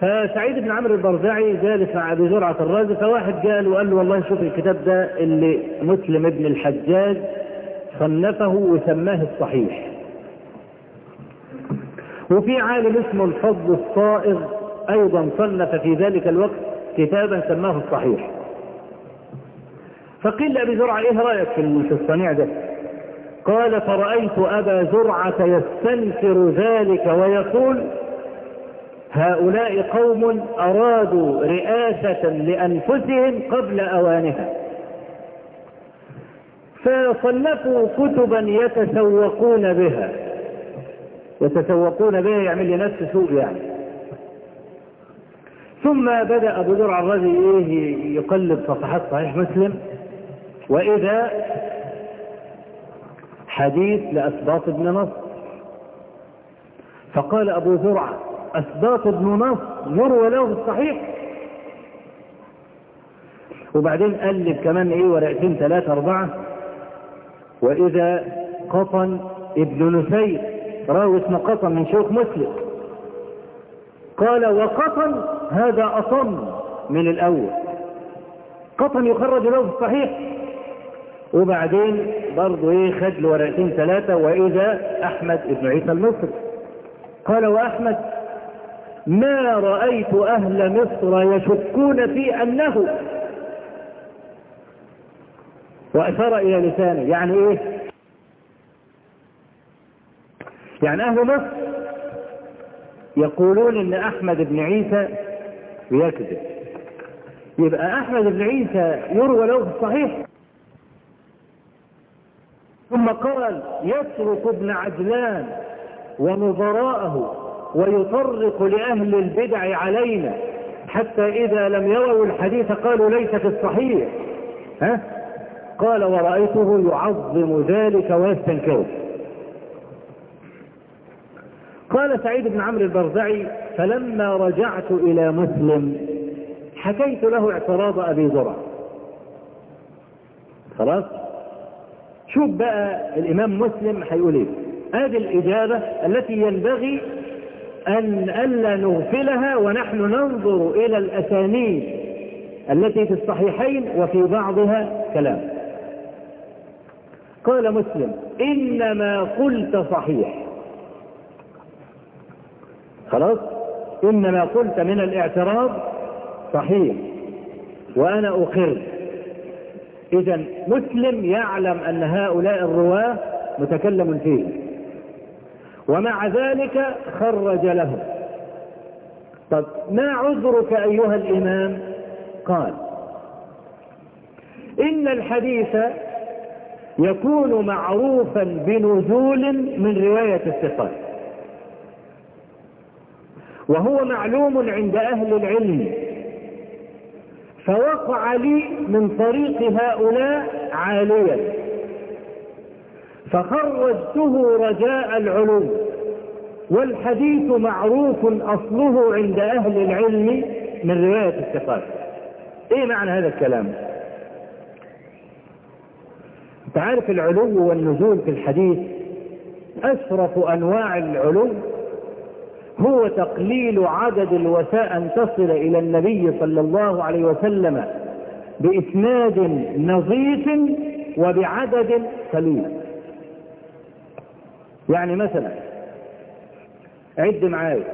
فسعيد بن عمرو البرزعي جالس مع أبي زرعة الرازي فواحد قال وقال له والله شوف الكتاب ده اللي مسلم ابن الحجاج صنفه وسماه الصحيح. وفي عالم اسمه الفضل الصائغ أيضا صنف في ذلك الوقت كتابا سماه الصحيح. فقيل لأبي زرعة إيه رأيك في الصنيع ده؟ قال فرأيت أبا زرعة يستنكر ذلك ويقول هؤلاء قوم أرادوا رئاسة لأنفسهم قبل أوانها. فصنفوا كتبا يتسوقون بها. يتسوقون بها يعمل لنفسه سوء يعني. ثم بدأ أبو زرع الرازي إيه يقلب صفحات صحيح مسلم. وإذا حديث لأسباط بن نصر. فقال أبو زرعة أسباط بن نصر يروى له الصحيح. وبعدين قلب كمان إيه ورقتين ثلاثة أربعة. وإذا قطن ابن نسير راوي اسمه قطن من شيوخ مسلم. قال وقطن هذا أصم من الأول. قطن يخرج له في الصحيح. وبعدين برضه إيه خد له ورقتين ثلاثة وإذا أحمد بن عيسى المصري. قال وأحمد ما رأيت أهل مصر يشكون في أنه وأشار إلى لسانه. يعني إيه؟ يعني أهل مصر يقولون إن أحمد بن عيسى يكذب. يبقى أحمد بن عيسى يروى له في الصحيح. ثم قال يترك ابن عجلان ونظراءه ويطرق لأهل البدع علينا حتى إذا لم يروا الحديث قالوا ليس في الصحيح. ها؟ قال ورأيته يعظم ذلك ويستنكره. قال سعيد بن عمرو البرزعي فلما رجعت إلى مسلم حكيت له اعتراض أبي زرع خلاص؟ شوف بقى الإمام مسلم هيقول إيه؟ هذه الإجابة التي ينبغي أن ألا نغفلها ونحن ننظر إلى الأسانيد التي في الصحيحين وفي بعضها كلام. قال مسلم إنما قلت صحيح. خلاص؟ إنما قلت من الاعتراض صحيح. وأنا أقر. إذا مسلم يعلم أن هؤلاء الرواة متكلم فيه. ومع ذلك خرج له. طب ما عذرك أيها الإمام؟ قال إن الحديث يكون معروفا بنزول من رواية الثقات وهو معلوم عند أهل العلم فوقع لي من طريق هؤلاء عاليا. فخرجته رجاء العلو والحديث معروف أصله عند أهل العلم من رواية الثقات. إيه معنى هذا الكلام؟ أنت عارف العلو والنزول في الحديث أشرف أنواع العلو؟ هو تقليل عدد الوساء أن تصل إلى النبي صلى الله عليه وسلم بإسناد نظيف وبعدد قليل. يعني مثلا عد معايا.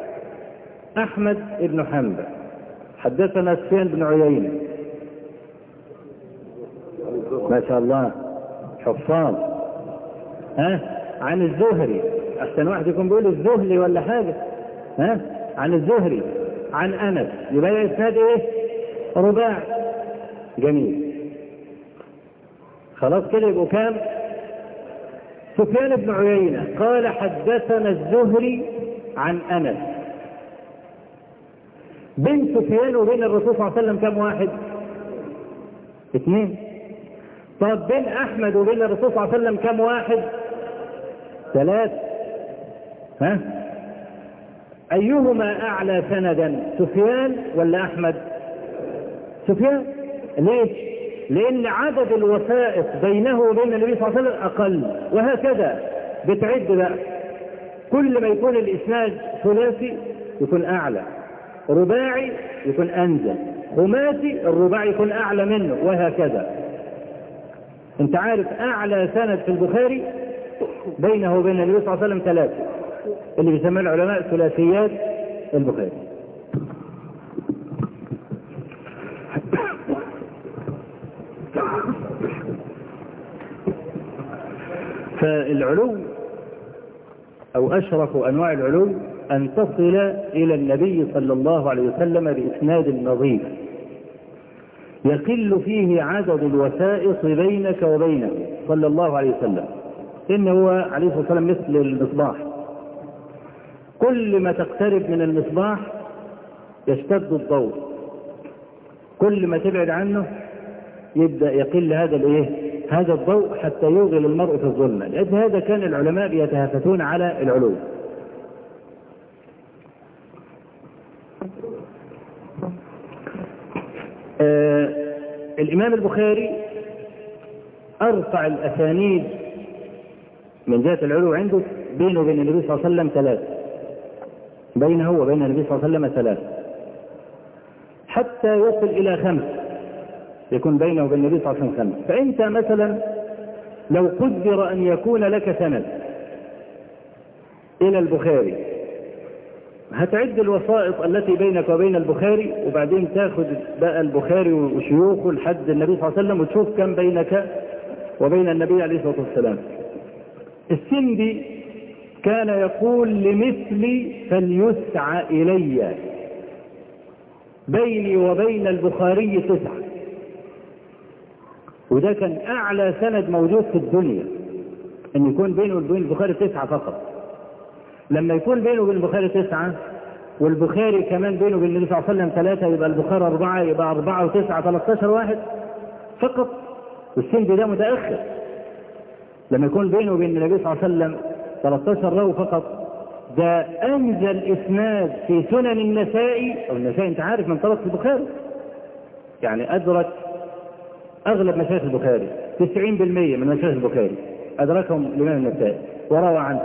أحمد بن حنبل. حدثنا سفيان بن عيينة. ما شاء الله. حفاظ. ها؟ عن الزهري. أحسن واحد يكون بيقول الزهري ولا حاجة. ها؟ عن الزهري. عن أنس. يبقى إسناد إيه؟ رباع جميل. خلاص كده يبقوا كام؟ سفيان بن عيينة قال حدثنا الزهري عن أنس. بين سفيان وبين الرسول صلى الله عليه وسلم كم واحد؟ اثنين. طب بين أحمد وبين الرسول صلى الله عليه وسلم كم واحد؟ ثلاث. ها؟ أيهما أعلى سندا سفيان ولا أحمد؟ سفيان. ليش؟ لأن عدد الوثائق بينه وبين النبي صلى الله عليه وسلم أقل وهكذا بتعد بقى. كل ما يكون الإسناد ثلاثي يكون أعلى رباعي يكون أنزل خماسي الرباعي يكون أعلى منه وهكذا. أنت عارف أعلى سند في البخاري بينه وبين النبي صلى الله عليه وسلم ثلاثة اللي بيسمى العلماء ثلاثيات البخاري. فالعلو أو أشرف أنواع العلو أن تصل إلى النبي صلى الله عليه وسلم بإسناد نظيف. يقل فيه عدد الوسائط بينك وبينه صلى الله عليه وسلم. إن هو عليه الصلاة والسلام مثل المصباح. كل ما تقترب من المصباح يشتد الضوء. كل ما تبعد عنه يبدأ يقل هذا الايه هذا الضوء حتى يوغل المرء في الظلمة لأجل هذا كان العلماء بيتهافتون على العلو. آه الإمام البخاري أرفع الأسانيد من جهة العلو عنده بينه وبين النبي صلى الله عليه وسلم ثلاث. بينه وبين النبي صلى الله عليه وسلم ثلاث. حتى يصل إلى خمس. يكون بينه وبين النبي صلى الله عليه وسلم فأنت مثلا لو قدر أن يكون لك سند إلى البخاري هتعد الوسائط التي بينك وبين البخاري وبعدين تاخذ بقى البخاري وشيوخه لحد النبي صلى الله عليه وسلم وتشوف كم بينك وبين النبي عليه الصلاة والسلام. السندي كان يقول لمثلي فليسعى إلي بيني وبين البخاري تسعة وده كان أعلى سند موجود في الدنيا إن يكون بينه وبين البخاري تسعة فقط. لما يكون بينه وبين البخاري تسعة والبخاري كمان بينه وبين النبي صلى الله عليه وسلم ثلاثة يبقى البخاري أربعة يبقى أربعة وتسعة 13 واحد فقط. والسند ده متأخر. لما يكون بينه وبين النبي صلى الله عليه وسلم 13 راوي فقط ده أنزل إسناد في سنن النسائي أو النسائي أنت عارف من طرق البخاري يعني أدرك أغلب مشايخ البخاري 90% من مشايخ البخاري. أدركهم الإمام النسائي. وروى عنه.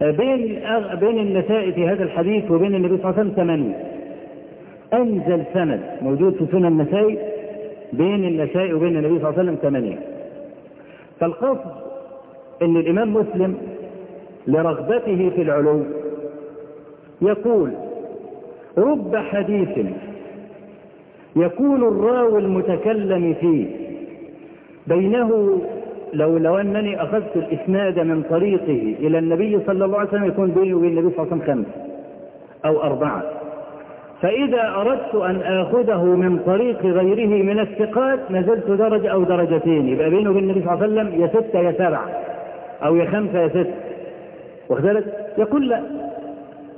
بين بين النساء في هذا الحديث وبين النبي صلى الله عليه وسلم ثمانية أنزل سند موجود في سنن النسائي بين النساء وبين النبي صلى الله عليه وسلم ثمانية فالقصد أن الإمام مسلم لرغبته في العلو يقول رب حديث يكون الراوي المتكلم فيه. بينه لو لو أنني أخذت الإسناد من طريقه إلى النبي صلى الله عليه وسلم يكون بيني وبين النبي صلى الله عليه وسلم خمسه أو أربعة. فإذا أردت أن آخذه من طريق غيره من الثقات نزلت درجة أو درجتين. يبقى بينه وبين النبي صلى الله عليه وسلم يا سته يا سبعه أو يا خمسة يا سته واخد يقول لا.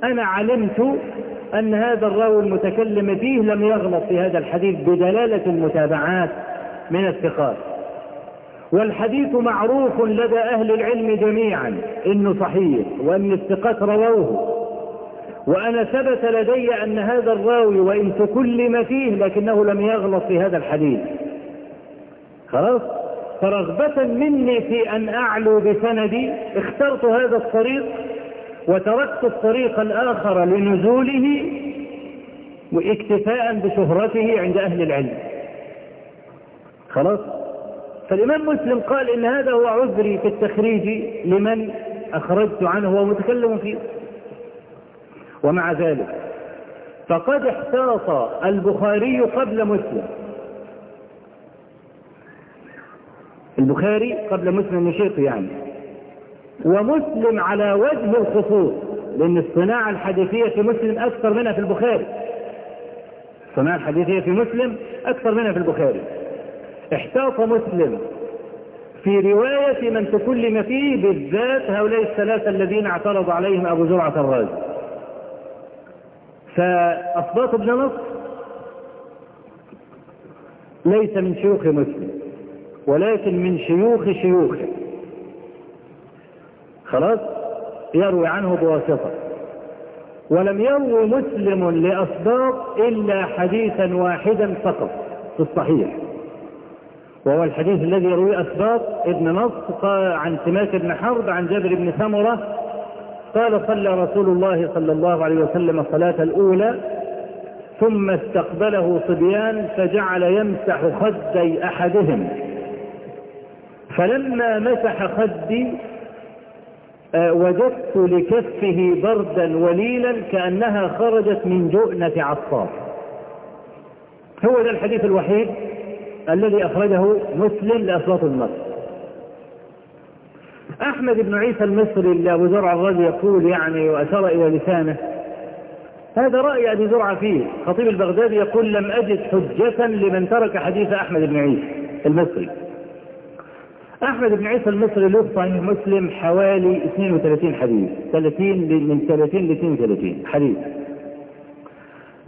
أنا علمت أن هذا الراوي المتكلم فيه لم يغلط في هذا الحديث بدلالة المتابعات من الثقات. والحديث معروف لدى أهل العلم جميعا إنه صحيح وأن الثقات رووه. وأنا ثبت لدي أن هذا الراوي وإن تكلم فيه لكنه لم يغلط في هذا الحديث. خلاص؟ فرغبة مني في أن أعلو بسندي. اخترت هذا الطريق وتركت الطريق الآخر لنزوله واكتفاء بشهرته عند أهل العلم. خلاص؟ فالإمام مسلم قال إن هذا هو عذري في التخريج لمن أخرجت عنه وهو متكلم فيه. ومع ذلك فقد احتاط البخاري قبل مسلم. البخاري قبل مسلم نشيط يعني. ومسلم على وجه الخصوص لأن الصناعة الحديثية في مسلم أكثر منها في البخاري. الصناعة الحديثية في مسلم أكثر منها في البخاري. احتاط مسلم في رواية من تكلم فيه بالذات هؤلاء الثلاثة الذين اعترض عليهم أبو زرعة الرازي. فأصباط ابن نصر ليس من شيوخ مسلم ولكن من شيوخ شيوخه. خلاص؟ يروي عنه بواسطة. ولم يروي مسلم لأصباط إلا حديثا واحدا فقط في الصحيح. وهو الحديث الذي يرويه أسباط ابن نصر عن سماك بن حرب عن جابر بن سمرة قال صلى رسول الله صلى الله عليه وسلم الصلاة الأولى ثم استقبله صبيان فجعل يمسح خدي أحدهم. فلما مسح خدي وجدت لكفه بردا وليلا كأنها خرجت من جؤنة عصار هو ده الحديث الوحيد الذي أخرجه مسلم لأصوات النصر أحمد بن عيسى المصري اللي أبو زرع الرازي يقول يعني وأشار إلى لسانه هذا رأي أبي زرع فيه. خطيب البغدادي يقول لم أجد حجة لمن ترك حديث أحمد بن عيسى المصري. أحمد بن عيسى المصري له صحيح مسلم حوالي 32 حديث. 30 من 30 ل 32 حديث.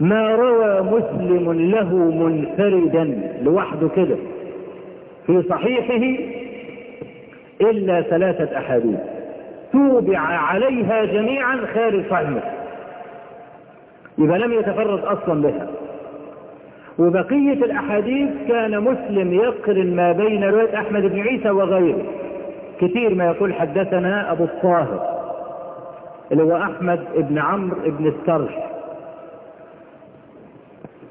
ما روى مسلم له منفردا لوحده كده في صحيحه إلا ثلاثة أحاديث. توبع عليها جميعا خارج صحيح يبقى لم يتفرد أصلا بها. وبقية الأحاديث كان مسلم يقرن ما بين رواية أحمد بن عيسى وغيره. كثير ما يقول حدثنا أبو الطاهر اللي هو أحمد بن عمرو بن السرح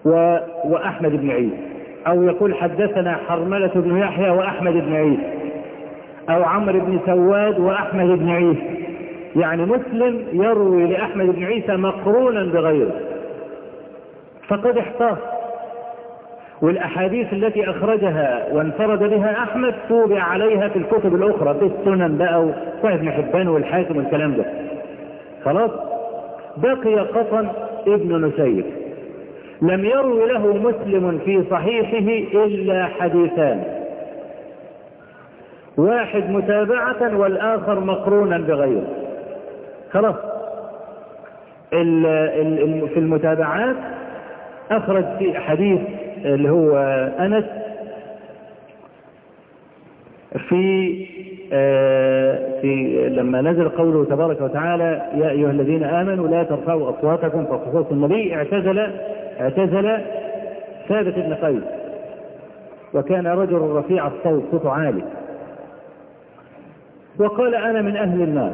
و... وأحمد بن عيسى. أو يقول حدثنا حرملة بن يحيى وأحمد بن عيسى. أو عمرو بن سواد وأحمد بن عيسى. يعني مسلم يروي لأحمد بن عيسى مقرونا بغيره. فقد احتاط. والأحاديث التي أخرجها وانفرد بها أحمد توبع عليها في الكتب الأخرى في السنن بقى وصحيح ابن حبان والحاكم والكلام ده. خلاص؟ بقي قطن ابن نسير. لم يروي له مسلم في صحيحه إلا حديثان. واحد متابعة والآخر مقرونا بغيره. خلاص؟ في المتابعات أخرج في حديث اللي هو أنس في آه، في لما نزل قوله تبارك وتعالى يا أيها الذين آمنوا لا ترفعوا أصواتكم فوق صوت النبي اعتزل اعتزل ثابت بن قيس. وكان رجل رفيع الصوت صوته عالي. وقال أنا من أهل النار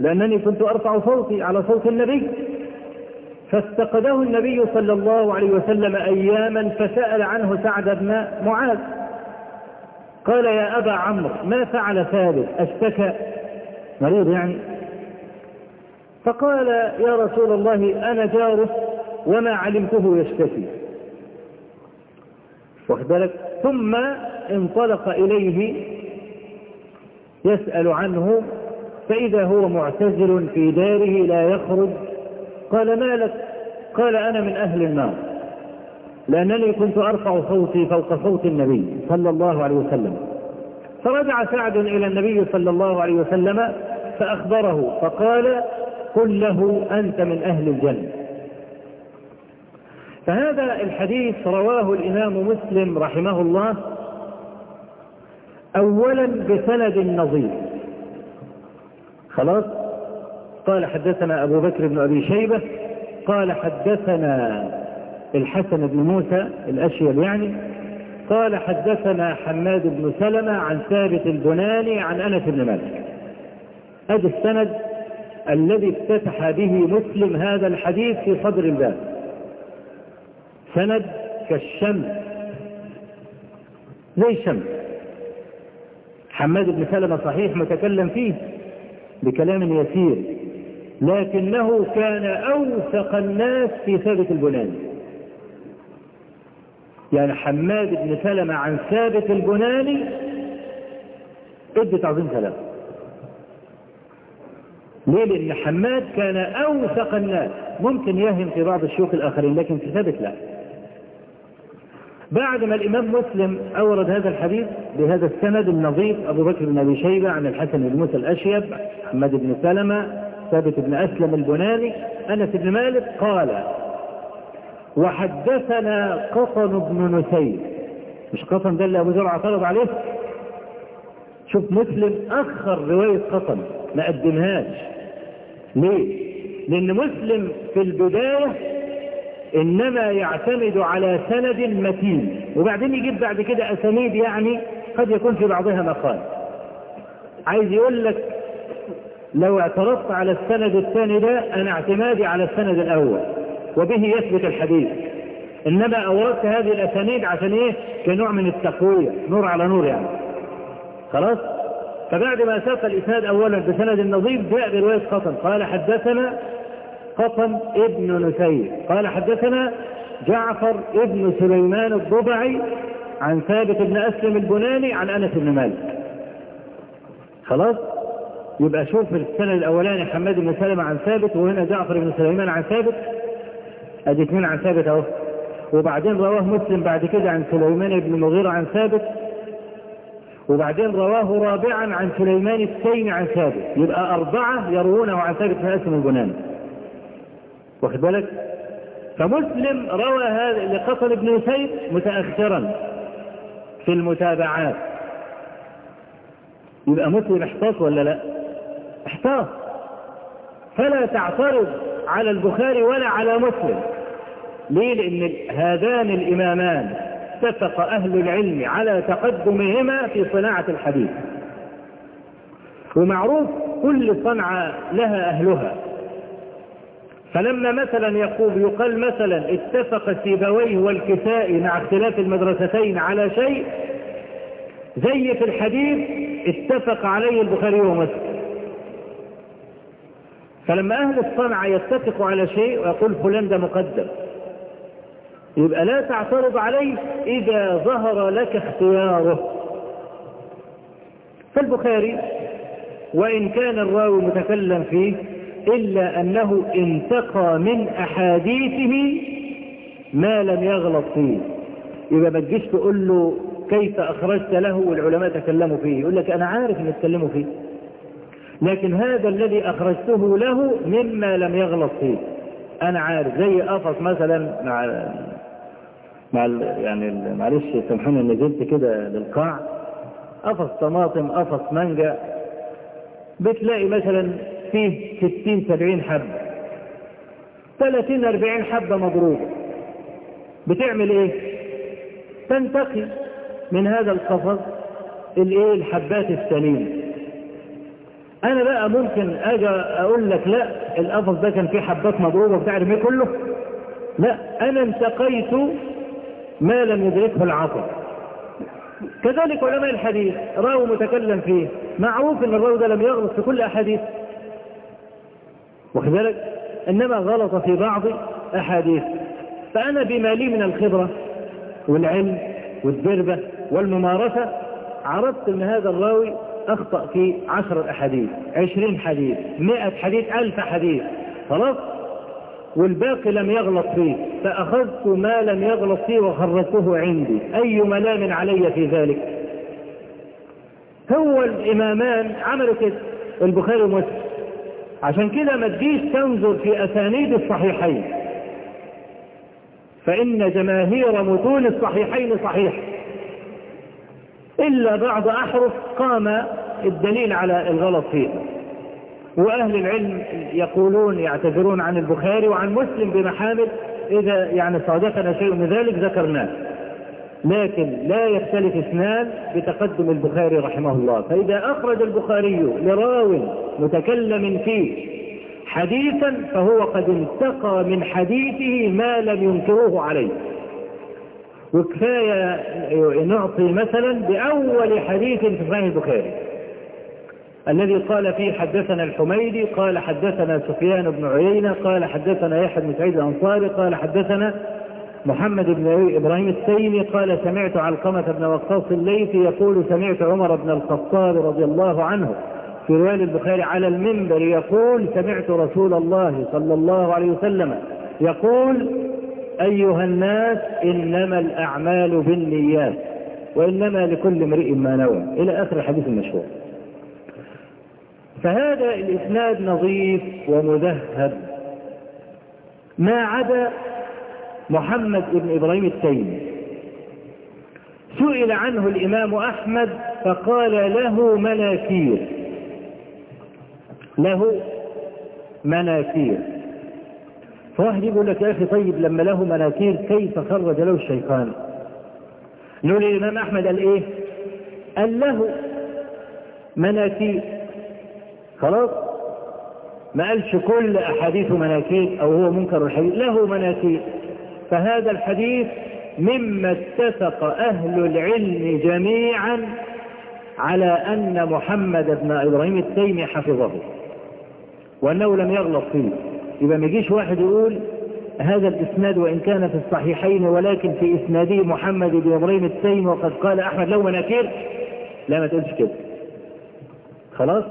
لأنني كنت أرفع صوتي على صوت النبي. فافتقده النبي صلى الله عليه وسلم أياما فسأل عنه سعد بن معاذ. قال يا أبا عمرو ما فعل ثابت؟ أشتكى. مريض يعني. فقال يا رسول الله أنا جاره وما علمته يشتكي. واخد بالك؟ ثم انطلق إليه يسأل عنه فإذا هو معتزل في داره لا يخرج قال ما لك؟ قال أنا من أهل النار. لأنني كنت أرفع صوتي فوق صوت النبي صلى الله عليه وسلم. فرجع سعد إلى النبي صلى الله عليه وسلم فأخبره فقال قل له أنت من أهل الجنة. فهذا الحديث رواه الإمام مسلم رحمه الله أولا بسند نظير خلاص؟ قال حدثنا أبو بكر بن أبي شيبة قال حدثنا الحسن بن موسى الأشيل يعني قال حدثنا حماد بن سلمة عن ثابت البناني عن أنس بن مالك. هذا السند الذي افتتح به مسلم هذا الحديث في صدر الباب سند كالشمس. زي الشمس حماد بن سلمة صحيح متكلم فيه بكلام يسير. لكنه كان أوثق الناس في ثابت البناني يعني حماد بن سلمة عن ثابت البناني إدي تعظيم كلام ليه؟ لأن حماد كان أوثق الناس. ممكن يهم في بعض الشيوخ الآخرين لكن في ثابت لا. بعد ما الإمام مسلم أورد هذا الحديث بهذا السند النظيف أبو بكر بن أبي شيبة عن الحسن بن موسى الأشيب محمد بن سلمة ثابت بن أسلم البناني أنس بن مالك قال وحدثنا قطن بن نسير. مش قطن ده اللي أبو زرع اعترض عليه؟ شوف مسلم أخر رواية قطن ما قدمهاش. ليه؟ لأن مسلم في البداية إنما يعتمد على سند متين وبعدين يجيب بعد كده أسانيد يعني قد يكون في بعضها مقال. عايز يقول لك لو اعترضت على السند الثاني ده أنا اعتمادي على السند الأول وبه يثبت الحديث. إنما أوردت هذه الأسانيد عشان إيه؟ كنوع من التقوية نور على نور يعني. خلاص؟ فبعد ما ساق الإسناد أولا بسند النظيف جاء برواية قطن. قال حدثنا قطن ابن نسير. قال حدثنا جعفر ابن سليمان الضبعي عن ثابت بن أسلم البناني عن أنس بن مالك. خلاص؟ يبقى شوف السنة الأولاني حماد بن سلمة عن ثابت وهنا جعفر بن سليمان عن ثابت. أدي اثنين عن ثابت أهو. وبعدين رواه مسلم بعد كده عن سليمان بن المغيرة عن ثابت. وبعدين رواه رابعا عن سليمان التيمي عن ثابت. يبقى أربعة يروونه عن ثابت بن أسلم البناني واخد بالك؟ فمسلم روى هذا لقتل بن سيد متأخرا في المتابعات. يبقى مسلم احتاط ولا لا؟ احتاط فلا تعترض على البخاري ولا على مسلم. ليه؟ لأن هذان الإمامان اتفق أهل العلم على تقدمهما في صناعة الحديث. ومعروف كل صنعة لها أهلها. فلما مثلا يقول يقال مثلا اتفق سيبويه والكسائي مع اختلاف المدرستين على شيء زي في الحديث اتفق عليه البخاري ومسلم. فلما أهل الصنعة يتفقوا على شيء ويقول فلان ده مقدم يبقى لا تعترض عليه إذا ظهر لك اختياره. فالبخاري وإن كان الراوي متكلم فيه إلا أنه انتقى من أحاديثه ما لم يغلط فيه. يبقى ما تجيش تقول له كيف أخرجت له والعلماء تكلموا فيه يقول لك أنا عارف أن يتكلموا فيه. لكن هذا الذي أخرجته له مما لم يغلط فيه. أنا عارف زي قفص مثلا مع مع يعني معلش سامحوني نزلت كده للقاع. قفص طماطم قفص مانجا. بتلاقي مثلا فيه ستين سبعين حبة. ثلاثين أربعين حبة مضروبة. بتعمل إيه؟ تنتقي من هذا القفص الإيه؟ الحبات السليمة. أنا بقى ممكن أجي أقول لك لا القفص ده كان فيه حبات مضروبة بتعرف إيه كله. لا أنا انتقيت ما لم يدركه العصر كذلك علماء الحديث راوي متكلم فيه. معروف إن الراوي ده لم يغلط في كل أحاديث. بالك؟ إنما غلط في بعض أحاديث. فأنا بما لي من الخبرة والعلم والدربه والممارسة عرفت إن هذا الراوي أخطأ في عشر احاديث عشرين حديث مئة حديث ألف حديث. خلاص؟ والباقي لم يغلط فيه. فأخذت ما لم يغلط فيه وخرجته عندي. أي ملام علي في ذلك؟ هو الإمامان عملوا كده. البخاري ومسلم. عشان كده ما تجيش تنظر في أسانيد الصحيحين. فإن جماهير متون الصحيحين صحيح. إلا بعض أحرف قام الدليل على الغلط فيها وأهل العلم يقولون يعتذرون عن البخاري وعن مسلم بمحامد إذا يعني صادفنا شيء من ذلك ذكرناه. لكن لا يختلف اثنان بتقدم البخاري رحمه الله. فإذا أخرج البخاري لراو متكلم فيه حديثا فهو قد انتقى من حديثه ما لم ينكروه عليه. وكفاية نعطي مثلا بأول حديث في صحيح البخاري. الذي قال فيه حدثنا الحميدي قال حدثنا سفيان بن عيينة قال حدثنا يحيى بن سعيد الأنصاري قال حدثنا محمد بن إبراهيم التيمي قال سمعت علقمة بن وقاص الليثي يقول سمعت عمر بن الخطاب رضي الله عنه في رواية البخاري على المنبر يقول سمعت رسول الله صلى الله عليه وسلم يقول أيها الناس إنما الأعمال بالنيات وإنما لكل امرئ ما نوى. إلى آخر الحديث المشهور. فهذا الإسناد نظيف ومذهب. ما عدا محمد بن إبراهيم التيمي. سئل عنه الإمام أحمد فقال له مناكير. له مناكير. فواحد يقول لك يا أخي طيب لما له مناكير كيف خرج له الشيطان؟ نقول الإمام أحمد قال إيه؟ قال له مناكير. خلاص؟ ما قالش كل أحاديث مناكير أو هو منكر الحديث له مناكير. فهذا الحديث مما اتفق أهل العلم جميعا على أن محمد بن إبراهيم التيمي حفظه وأنه لم يغلط فيه. يبقى ما يجيش واحد يقول هذا الإسناد وإن كان في الصحيحين ولكن في إسناده محمد بن إبراهيم التيمي وقد قال أحمد له مناكير لا ما تقولش كده. خلاص؟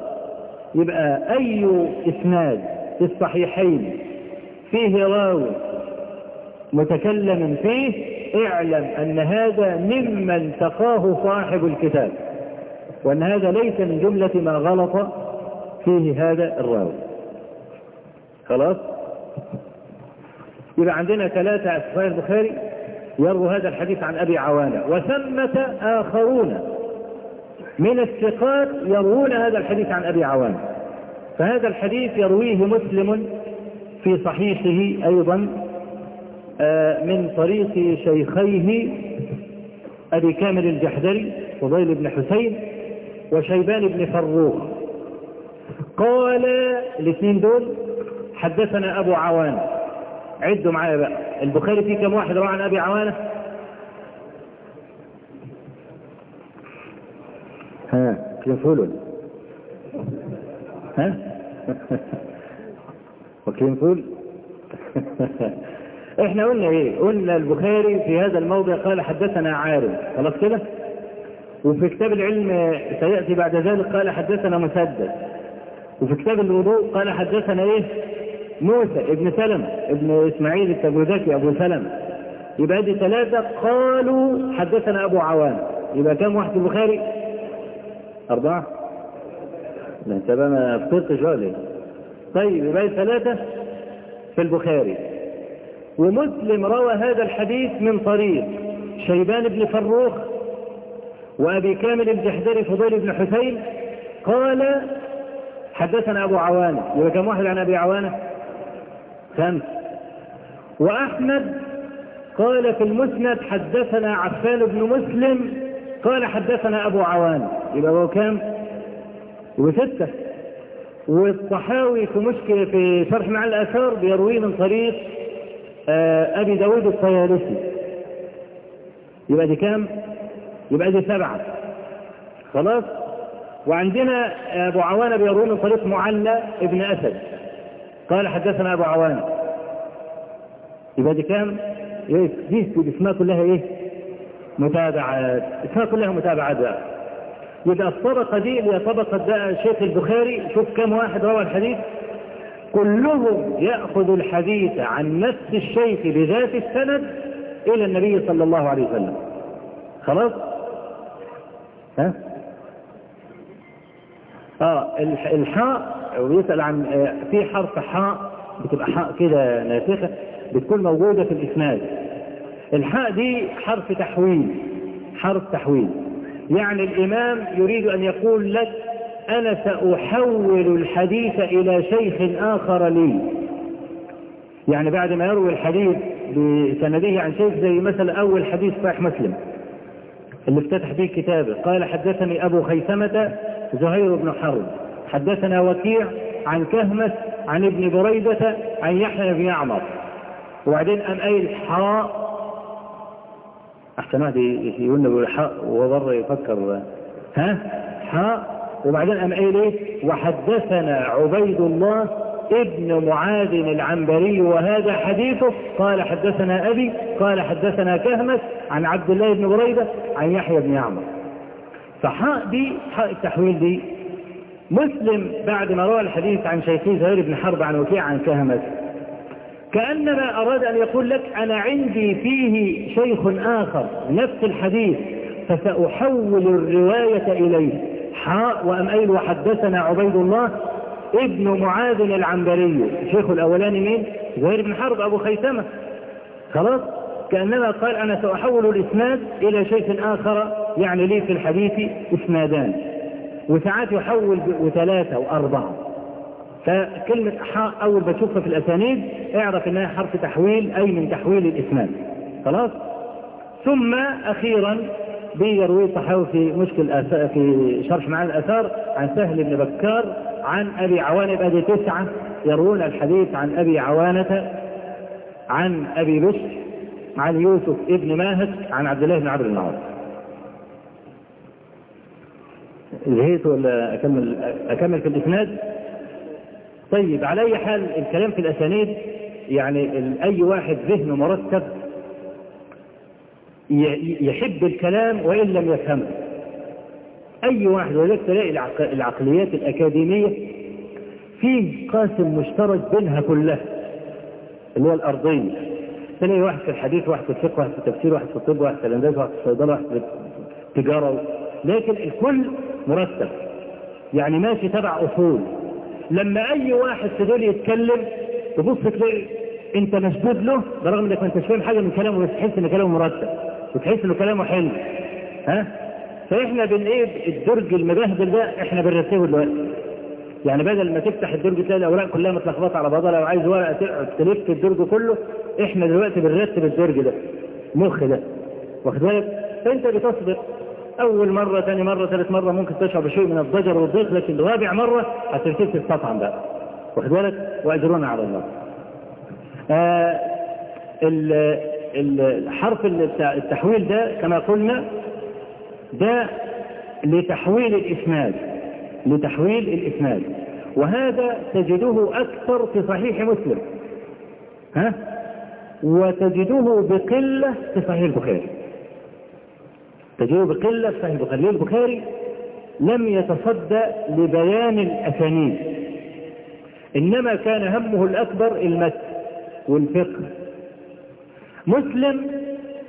يبقى أي إسناد في الصحيحين فيه راوي متكلم فيه اعلم أن هذا ممن تقاه صاحب الكتاب وأن هذا ليس من جملة ما غلط فيه هذا الراوي. خلاص؟ يبقى عندنا ثلاثة أسفار البخاري يروي هذا الحديث عن أبي عوانة. وثمة آخرون من الثقات يروون هذا الحديث عن أبي عوانة. فهذا الحديث يرويه مسلم في صحيحه أيضا من طريق شيخيه أبي كامل الجحدري فضيل بن حسين وشيبان بن فروخ. قال الاثنين دول حدثنا أبو عوانة. عدوا معايا بقى. البخاري فيه كم واحد روى عن أبي عوانة؟ ها كيف فولون ها؟ وكيف فول. إحنا قلنا إيه؟ قلنا البخاري في هذا الموضع قال حدثنا عارم خلاص كده؟ وفي كتاب العلم سيأتي بعد ذلك قال حدثنا مسدد. وفي كتاب الوضوء قال حدثنا إيه؟ موسى ابن سلم ابن إسماعيل التبوذكي أبو سلم. يبقى دي ثلاثة قالوا حدثنا أبو عوان. يبقى كم واحد البخاري؟ أربعة. لا انت بقى ما إيه طيب يبقى ثلاثة في البخاري. ومسلم روى هذا الحديث من طريق شيبان بن فروخ وأبي كامل الجحدري فضيل بن حسين. قال حدثنا أبو عوانة يبقى كم واحد عن أبي عوانة خمس وأحمد قال في المسند حدثنا عفان بن مسلم قال حدثنا أبو عوانة يبقى هو كام يبقى ستة. والطحاوي في مشكلة في شرح مع الآثار بيرويه من طريق أبي داود الطيالسي. يبقى دي كام يبقى دي سبعة. خلاص؟ وعندنا أبو عوانة بيروي من طريق معلى ابن أسد. قال حدثنا أبو عوانة. يبقى دي كام؟ إيه؟ دي اسمها كلها إيه؟ متابعات اسمها كلها متابعات بقى. يبقى الطبقة دي هي طبقة بقى شيخ البخاري. شوف كم واحد روى الحديث. كلهم يأخذ الحديث عن نفس الشيخ بذات السند إلى النبي صلى الله عليه وسلم. خلاص؟ ها؟ آه الحاء ويسأل عن في حرف حاء بتبقى حاء كده ناسخة بتكون موجودة في الإسناد. الحاء دي حرف تحويل حرف تحويل. يعني الإمام يريد أن يقول لك أنا سأحول الحديث إلى شيخ آخر لي. يعني بعد ما يروي الحديث بسنده عن شيخ زي مثلا أول حديث صحيح مسلم اللي افتتح به كتابه. قال حدثني أبو خيثمة زهير بن حرب. حدثنا وكيع عن كهمس عن ابن بريدة عن يحيى بن يعمر. وبعدين قام قايل حاء أحسن واحد يقول له حاء وهو بره يفكر. ها؟ حاء وبعدين قام قايل إيه وحدثنا عبيد الله ابن معاذ العنبري وهذا حديثه قال حدثنا أبي قال حدثنا كهمس عن عبد الله بن بريدة عن يحيى بن يعمر. فحاء دي حاء التحويل دي مسلم بعد ما روى الحديث عن شيخي زهير بن حرب عن وكيع عن كهمس كأنما أراد أن يقول لك أنا عندي فيه شيخ آخر نفس الحديث فسأحول الرواية إليه. حاء وأم أيل وحدثنا عبيد الله ابن معاذ العنبري. الشيخ الأولاني مين؟ زهير بن حرب أبو خيثمة. خلاص؟ كأنما قال أنا سأحول الإسناد إلى شيخ آخر يعني لي في الحديث إسنادان. وساعات يحول وثلاثة وأربعة فكلمة حاء أول بتشوفها في الأسانيد اعرف إنها حرف تحويل أي من تحويل الإسناد. خلاص؟ ثم أخيرا بيروي الطحاوي في مشكل في شرح معاني الآثار عن سهل بن بكار عن أبي عوانة يبقى دي تسعة يروون الحديث عن أبي عوانة عن أبي بشر عن يوسف ابن ماهك عن عبد الله بن بن العاص. زهقت ولا أكمل أكمل في الإسناد؟ طيب على أي حال الكلام في الأسانيد؟ يعني أي واحد ذهنه مرتب يحب الكلام وإن لم يفهمه. أي واحد ولذلك تلاقي العقليات الأكاديمية فيه قاسم مشترك بينها كلها اللي هو الأرضية تلاقي واحد في الحديث واحد في الفقه واحد في التفسير واحد في الطب واحد في الهندسة واحد في الصيدلة واحد في التجارة. لكن الكل مرتب. يعني ماشي تبع أصول. لما أي واحد في دول يتكلم تبص تلاقي أنت مشدود له برغم إنك ما أنتش فاهم حاجة من كلامه بس تحس إن كلامه مرتب وتحس إنه كلامه حلو. ها؟ فإحنا بن إيه؟ الدرج المبهدل ده إحنا بنرتبه دلوقتي. يعني بدل ما تفتح الدرج تلاقي الأوراق كلها متلخبطة على بعضها لو عايز ورقة تلف الدرج كله إحنا دلوقتي بنرتب الدرج ده. مخ ده. واخد بالك؟ فأنت بتصبر أول مرة ثاني مرة ثالث مرة ممكن تشعر بشيء من الضجر والضيق لكن رابع مرة هتبتدي تستطعم بقى واخد بالك؟ واجرنا على الله. آه الحرف التحويل ده كما قلنا ده لتحويل الإسناد لتحويل الإسناد. وهذا تجده أكثر في صحيح مسلم. ها؟ وتجده بقلة في صحيح البخاري. تجده بقلة في صحيح البخاري. ليه البخاري لم يتصدى لبيان الأسانيد. إنما كان همه الأكبر المتن والفقه. مسلم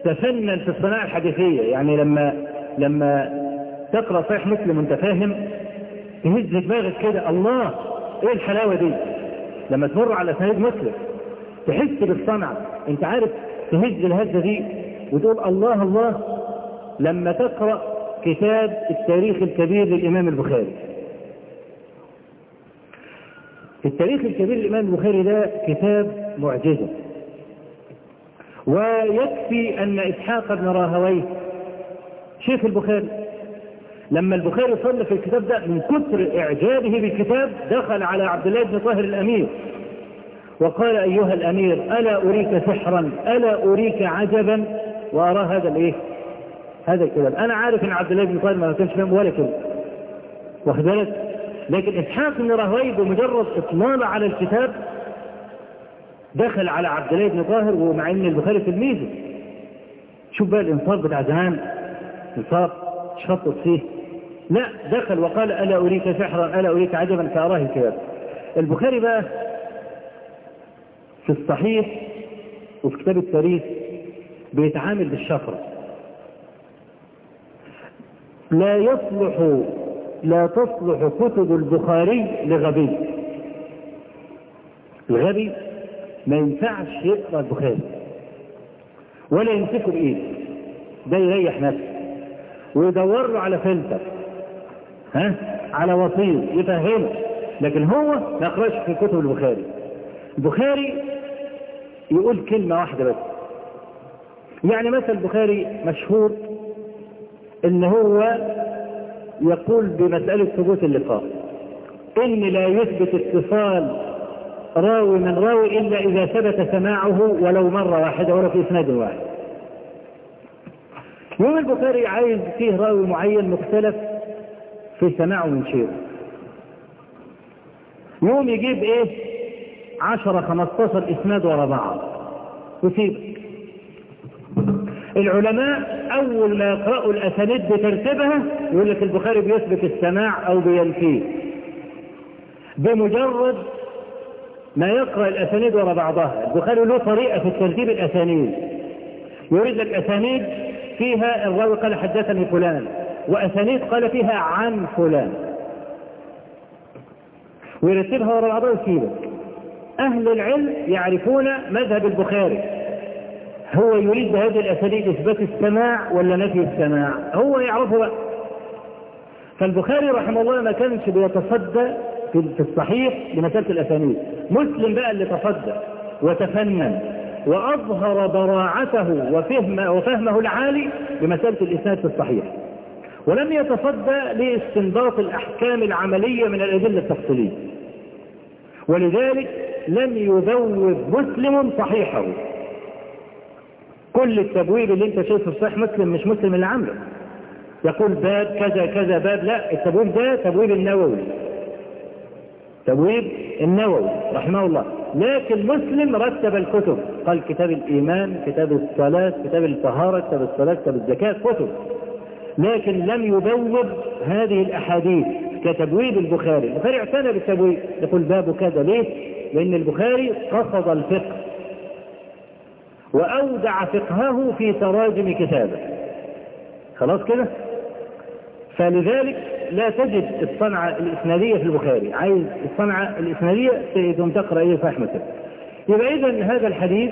تفنن في الصناعة الحديثية. يعني لما لما تقرأ صحيح مسلم وانت فاهم تهز دماغك كده الله إيه الحلاوة دي؟ لما تمر على سند مسلم تحس بالصنعة. أنت عارف تهز الهزة دي وتقول الله الله لما تقرأ كتاب التاريخ الكبير للإمام البخاري. التاريخ الكبير للإمام البخاري ده كتاب معجزة. ويكفي أن إسحاق بن راهويه شيخ البخاري لما البخاري في الكتاب ده من كثر إعجابه بالكتاب دخل على عبد الله بن طاهر الأمير. وقال أيها الأمير ألا أريك سحرا ألا أريك عجبا؟ وأرى هذا الإيه؟ هذا الكلام. أنا عارف أن عبد الله بن طاهر ما كانش فاهم ولا كلمة. واخد بالك؟ لكن إسحاق بن راهوي بمجرد إطلال على الكتاب دخل على عبد الله بن طاهر ومع إن البخاري تلميذه. شوف بقى الإنصاف بتاع زمان. إنصاف شخطط فيه. لا دخل وقال ألا أريك سحرا ألا أريك عجبا؟ كأراه الكتاب البخاري بقى في الصحيح وفي كتاب التاريخ بيتعامل بالشفرة. لا يصلح لا تصلح كتب البخاري لغبي. الغبي ما ينفعش يقرأ البخاري. ولا يمسكه بإيده. ده يريح نفسه. ويدور له على فلتر. ها؟ على وسيط يفهمه. لكن هو ما يقراش في كتب البخاري. البخاري يقول كلمة واحدة بس. يعني مثلا البخاري مشهور ان هو يقول بمسألة ثبوت اللقاء. ان لا يثبت اتصال راوي من راوي إلا إذا ثبت سماعه ولو مرة واحدة ولو في إسناد واحد. يوم البخاري عايز فيه راوي معين مختلف في سماعه من شيء. يوم يجيب إيه؟ عشرة خمستاشر إسناد ورا بعض. وسيبك العلماء أول ما يقرأوا الأسانيد بترتيبها يقول لك البخاري بيثبت السماع أو بينفيه. بمجرد ما يقرأ الأسانيد ورا بعضها. البخاري له طريقة في ترتيب الأسانيد. يريد الاسانيد فيها الراوي قال حدثني فلان وأسانيد قال فيها عن فلان. ويرتبها وراء بعضها ويسيبك أهل العلم يعرفون مذهب البخاري. هو يريد بهذه الاسانيد إثبات السماع ولا نفي السماع؟ هو يعرفه بقى فالبخاري رحمه الله ما كانش بيتصدى في الصحيح لمساله الأسانيد. مسلم بقى اللي تصدى وتفنن وأظهر براعته وفهم وفهمه العالي بمسألة الإسناد في الصحيح. ولم يتصدى لاستنباط الأحكام العملية من الأدلة التفصيلية. ولذلك لم يذوب مسلم صحيحه. كل التبويب اللي انت شايفه في صحيح مسلم مش مسلم اللي عامله. يقول باب كذا كذا باب لا التبويب ده تبويب النووي. تبويب النووي رحمه الله. لكن مسلم رتب الكتب. قال كتاب الإيمان كتاب الصلاة كتاب الطهارة كتاب الصلاة كتاب الزكاة كتب. لكن لم يبوب هذه الأحاديث كتبويب البخاري. البخاري اعتنى بالتبويب. يقول باب كذا ليه؟ لأن البخاري قصد الفقه. وأودع فقهه في تراجم كتابه. خلاص كده؟ فلذلك لا تجد الصنعة الإسنادية في البخاري. عايز الصنعة الإسنادية ثم تقرأ إيه أحمد يبقى إذا هذا الحديث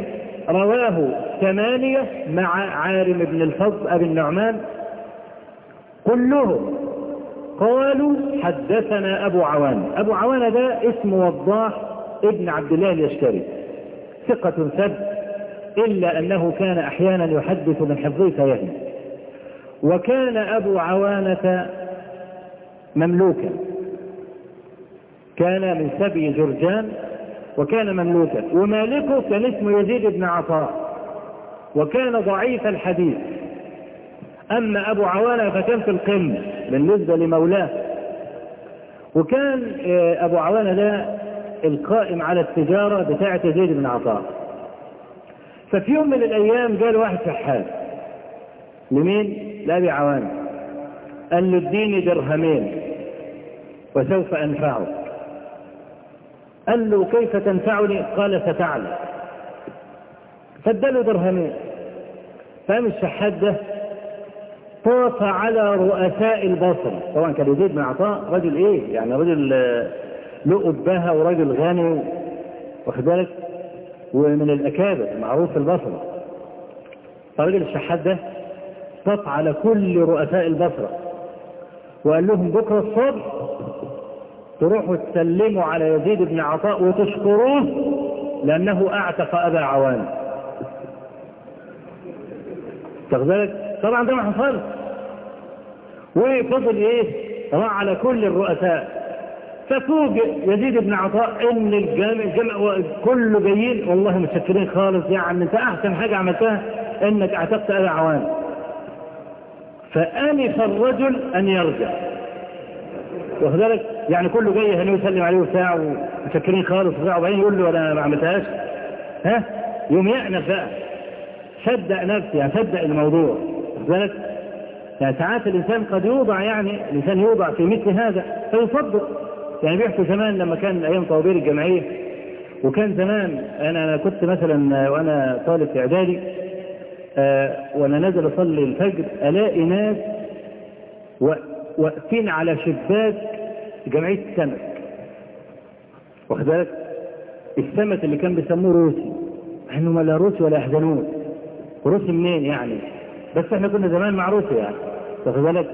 رواه ثمانية مع عارم بن الفضل أبي النعمان. كلهم قالوا حدثنا أبو عوان. أبو عوان ده اسم وضاح ابن عبد الله اليشكري. ثقة ثبت إلا أنه كان أحيانا يحدث من حفظه فيهم وكان أبو عوانة مملوكا. كان من سبي جرجان وكان مملوكا. ومالكه كان اسمه يزيد بن عطاء. وكان ضعيف الحديث. أما أبو عوانة فكان في القمة بالنسبة لمولاه. وكان أبو عوانة ده القائم على التجارة بتاعة يزيد بن عطاء. ففي يوم من الأيام قال واحد شحات لمين؟ لأبي عوانة. قال له اديني درهمين وسوف أنفعك قال له كيف تنفعني؟ قال ستعلم. فاداله درهمين. فقام الشحات ده طاف على رؤساء البصر طبعا كان يزيد بن عطاء رجل إيه؟ يعني رجل له أبهة ورجل غني. واخد بالك؟ ومن الأكابر معروف في البصرة. فرجل الشحات ده طاف على كل رؤساء البصرة وقال لهم بكرة الصبح تروحوا تسلموا على يزيد بن عطاء وتشكروه لأنه أعتق أبا عوان. بالك؟ طبعا ده ما حصلش وفضل إيه؟ راح على كل الرؤساء. ففوجئ يزيد بن عطاء إن الجامع الجامع كله جايين والله متشكرين خالص يا عم. انت أحسن حاجة عملتها إنك أعتقت ابا عوان فانف الرجل أن يرجع. واخد بالك؟ يعني كله جاي هنا يسلم عليه وبتاع ومتشكرين خالص. وبتاع وبعدين يقول له أنا ما عملتهاش. ها؟ يوم يأنف بقى. صدق نفسي يعني صدق الموضوع. واخد بالك؟ يعني ساعات الإنسان قد يوضع يعني الإنسان يوضع في مثل هذا فيصدق. يعني بيحكوا زمان لما كان أيام طوابير الجمعية وكان زمان أنا أنا كنت مثلا وأنا طالب في إعدادي آه وأنا نازل أصلي الفجر ألاقي ناس واقفين على شباك جمعية السمك. واخد بالك؟ السمك اللي كان بيسموه روسي. انه لا روسي ولا يحزنون روسي منين يعني؟ بس إحنا كنا زمان مع روسيا يعني. واخد بالك؟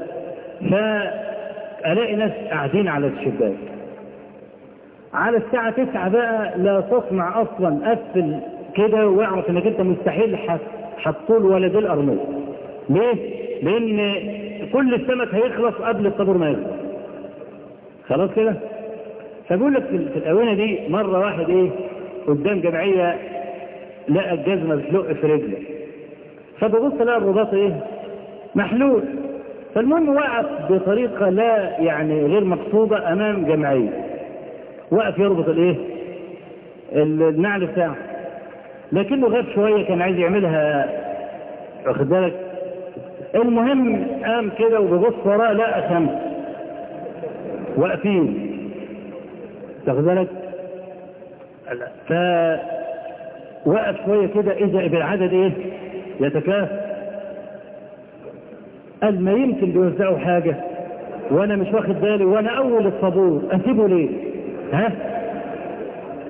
فألاقي ناس قاعدين على الشباك. على الساعة تسعة بقى لا تصنع أصلا قفل كده واعرف إنك أنت مستحيل هتطول ولا دي القرموط. ليه؟ لأن كل السمك هيخلص قبل الطابور ما يخلص. خلاص كده؟ فبقول لك في الأونة دي مرة واحد إيه؟ قدام جمعية لقى الجزمة بتلق في رجله. فببص لقى الرباط إيه؟ محلول. فالمهم وقف بطريقة لا يعني غير مقصودة أمام جمعية. وقف يربط الايه؟ النعل بتاعه. لكنه غاب شوية كان عايز يعملها. واخد بالك؟ المهم قام كده وبيبص وراه لقى خمسه واقفين. واخد بالك؟ فوقف شوية كده إذا بالعدد إيه؟ يتكاثر قال ما يمكن بيوزعوا حاجة وأنا مش واخد بالي وأنا أول الطابور أسيبه ليه؟ ها؟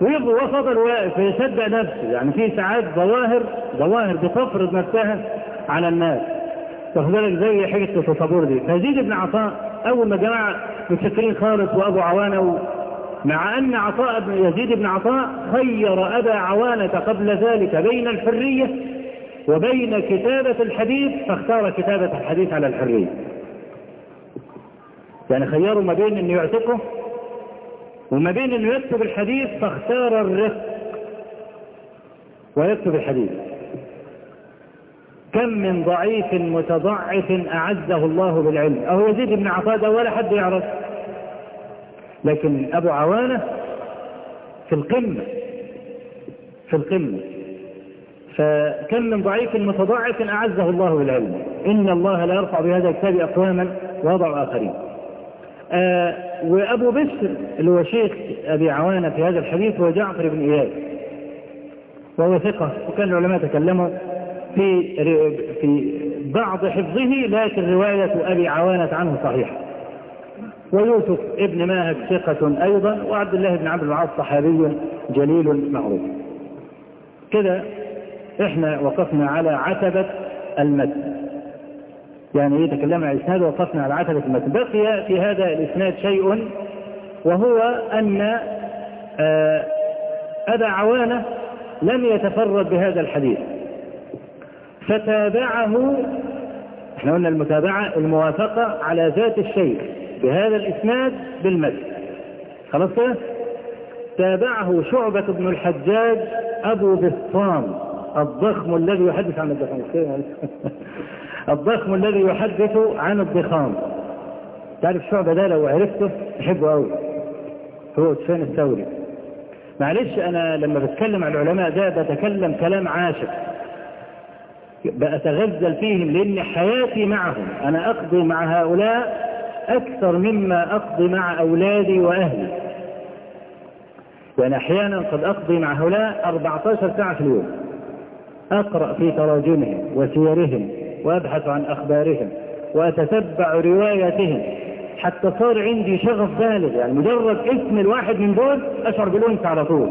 ويفضل وفضل واقف يصدق نفسه. يعني في ساعات ظواهر ظواهر بتفرض نفسها على الناس. واخد بالك؟ زي حجه التصابور دي. فيزيد بن عطاء أول ما جماعة متشكرين خالص وأبو عوانة مع أن عطاء بن يزيد بن عطاء خير أبا عوانة قبل ذلك بين الحرية وبين كتابة الحديث فاختار كتابة الحديث على الحرية. يعني خيروا ما بين انه يعتقه وما بين أنه يكتب الحديث فاختار الرفق ويكتب الحديث. كم من ضعيف متضعف أعزه الله بالعلم. أو يزيد بن عطاء ولا حد يعرف. لكن أبو عوانة في القمة في القمة. فكم من ضعيف متضعف أعزه الله بالعلم. إن الله لا يرفع بهذا الكتاب أقواما ويضع آخرين. آه وأبو بشر اللي هو شيخ أبي عوانة في هذا الحديث هو جعفر بن إياد وهو ثقة وكان العلماء تكلموا في في بعض حفظه لكن رواية أبي عوانة عنه صحيحة. ويوسف ابن ماهك ثقة أيضا وعبد الله بن عبد العاص صحابي جليل معروف. كده إحنا وقفنا على عتبة المتن يعني تكلمنا عن الإسناد وقفنا على عتبة المتن بقي في هذا الإسناد شيء وهو أن أبا عوانة لم يتفرد بهذا الحديث. فتابعه إحنا قلنا المتابعة الموافقة على ذات الشيء بهذا الإسناد بالمتن خلاص كده؟ تابعه شعبة بن الحجاج أبو بسطام الضخم الذي يحدث عن الضخام الضخم الذي يحدث عن الضخام. تعرف شعبة ده لو عرفته تحبه قوي هو سفيان الثوري. معلش أنا لما بتكلم عن العلماء ده بتكلم كلام عاشق. بأتغزل فيهم لأن حياتي معهم. أنا أقضي مع هؤلاء أكثر مما أقضي مع أولادي وأهلي. يعني أحيانا قد أقضي مع هؤلاء 14 ساعة في اليوم. أقرأ في تراجمهم وسيرهم. وأبحث عن أخبارهم وأتتبع رواياتهم. حتى صار عندي شغف بالغ يعني مجرد اسم الواحد من دول أشعر بالأنس على طول.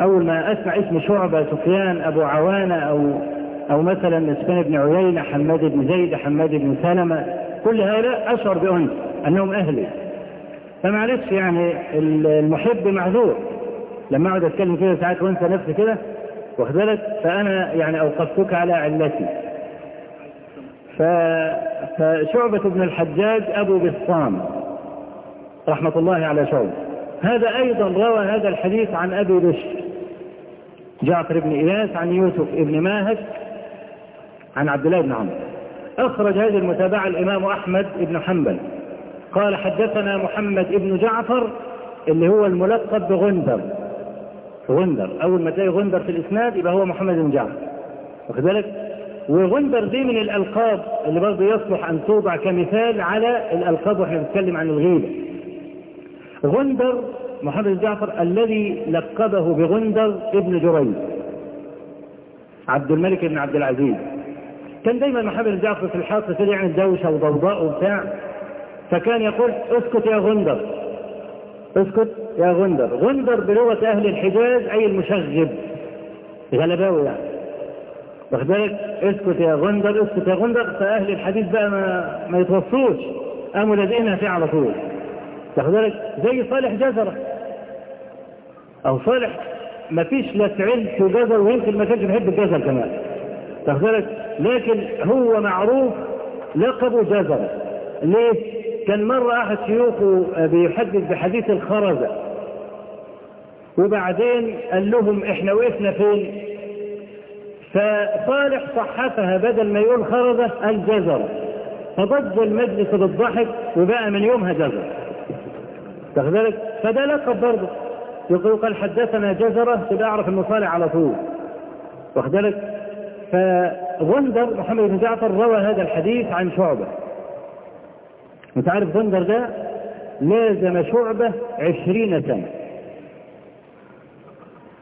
أول ما أسمع اسم شعبة سفيان أبو عوانة أو أو مثلا سفيان بن عيينة حماد بن زيد حماد بن سلمة كل هؤلاء أشعر بأنس أنهم أهلي. فمعلش يعني المحب معذور. لما أقعد أتكلم كده ساعات وأنسى نفسي كده واخد فأنا يعني أوقفتك على علتي. فشعبة بن الحجاج أبو بسطام رحمة الله على شعبة. هذا أيضا روى هذا الحديث عن أبي بشر. جعفر بن إياس عن يوسف بن ماهك عن عبد الله بن عمرو. أخرج هذه المتابعة الإمام أحمد بن حنبل. قال حدثنا محمد بن جعفر اللي هو الملقب بغندر غندر. أول ما تلاقي غندر في الإسناد يبقى هو محمد بن جعفر. واخد بالك؟ وغندر دي من الألقاب اللي برضه يصلح أن توضع كمثال على الألقاب وإحنا بنتكلم عن الغيبة. غندر محمد بن جعفر الذي لقبه بغندر ابن جريج. عبد الملك بن عبد العزيز. كان دايما محمد بن جعفر في الحاصل كده يعني دوشه وضوضاء وبتاع. فكان يقول اسكت يا غندر. اسكت. يا غندر. غندر بلغة أهل الحجاز أي المشغب. غلباوي يعني. واخد بالك؟ اسكت يا غندر اسكت يا غندر. فأهل الحديث بقى ما, ما يتوصوش. قاموا لازقينها فيه على طول. واخد بالك؟ زي صالح جزرة. أو صالح ما فيش لا فعلت جزر ويمكن ما كانش بيحب الجزر كمان. واخد بالك؟ لكن هو معروف لقبه جزرة. ليه؟ كان مرة أحد شيوخه بيحدث بحديث الخرزة وبعدين قال لهم إحنا وقفنا فين؟ فصالح صحفها بدل ما يقول خرزة قال جزرة فضج المجلس بالضحك وبقى من يومها جزرة واخد بالك؟ فده لقب برضه يقول قال حدثنا جزرة تبقى أعرف إنه صالح على طول واخد بالك؟ فغندر محمد بن جعفر روى هذا الحديث عن شعبة انت عارف غندر ده؟ لازم شعبة عشرين سنة.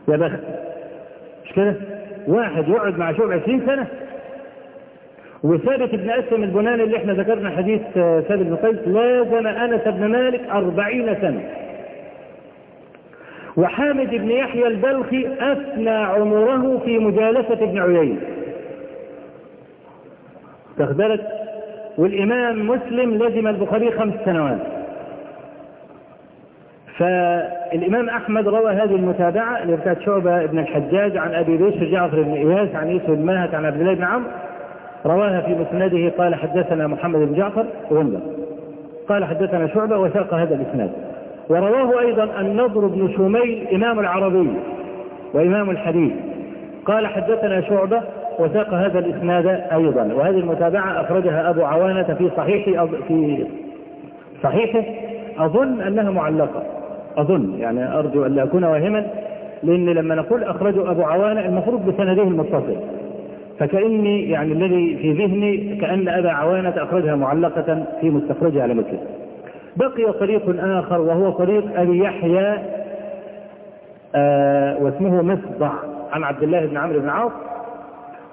يا بخت مش كده؟ واحد يقعد مع شعبة عشرين سنة؟ وثابت بن أسلم البناني اللي إحنا ذكرنا حديث ثابت بن قيس لازم أنس بن مالك أربعين سنة. وحامد بن يحيى البلخي أثنى عمره في مجالسة ابن عيينة. بالك؟ والإمام مسلم لزم البخاري خمس سنوات. فالإمام أحمد روى هذه المتابعة اللي بتاعت شعبة بن الحجاج عن أبي بشر جعفر بن إياس عن يوسف بن ماهك عن عبد الله بن عمرو رواها في مسنده قال حدثنا محمد بن جعفر غندر قال حدثنا شعبة وساق هذا الإسناد. ورواه أيضا النضر بن شميل إمام العربي وإمام الحديث. قال حدثنا شعبة وساق هذا الإسناد أيضا. وهذه المتابعة أخرجها أبو عوانة في صحيح في صحيحه. أظن أنها معلقة. أظن. يعني أرجو أن لا أكون واهما لأن لما نقول أخرجه أبو عوانة المفروض بسنده المتصل. فكأني يعني الذي في ذهني كأن أبا عوانة أخرجها معلقة في مستخرجها على مسلم بقي طريق آخر وهو طريق أبي يحيى آه واسمه مصدع. عن عبد الله بن عمرو بن عاص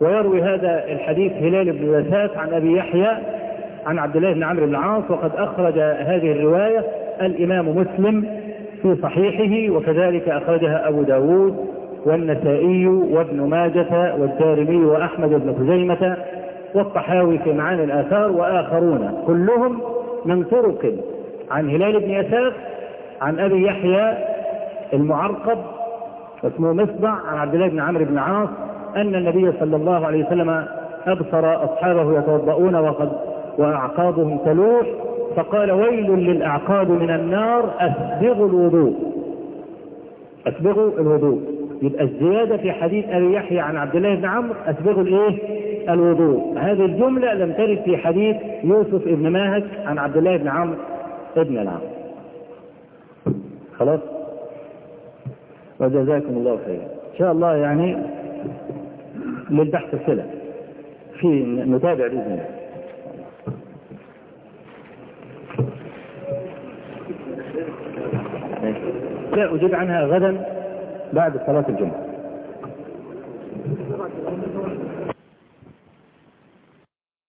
ويروي هذا الحديث هلال بن وساس عن أبي يحيى عن عبد الله بن عمرو بن العاص وقد أخرج هذه الرواية الإمام مسلم في صحيحه وكذلك أخرجها أبو داود والنسائي وابن ماجة والدارمي وأحمد بن خزيمة والطحاوي في معاني الآثار وآخرون كلهم من طرق عن هلال بن يساف عن أبي يحيى المعرقب واسمه مصدع عن عبد الله بن عمرو بن عاص أن النبي صلى الله عليه وسلم أبصر أصحابه يتوضؤون وقد وأعقابهم تلوح فقال ويل للأعقاب من النار أسبغوا الوضوء. أسبغوا الوضوء. يبقى الزيادة في حديث أبي يحيى عن عبد الله بن عمرو أسبغوا الإيه؟ الوضوء. هذه الجملة لم ترد في حديث يوسف بن ماهك عن عبد الله بن عمرو ابن العم خلاص؟ وجزاكم الله خيرا. إن شاء الله يعني للبحث صلة في نتابع بإذن الله. لا أجيب عنها غدا بعد صلاة الجمعة.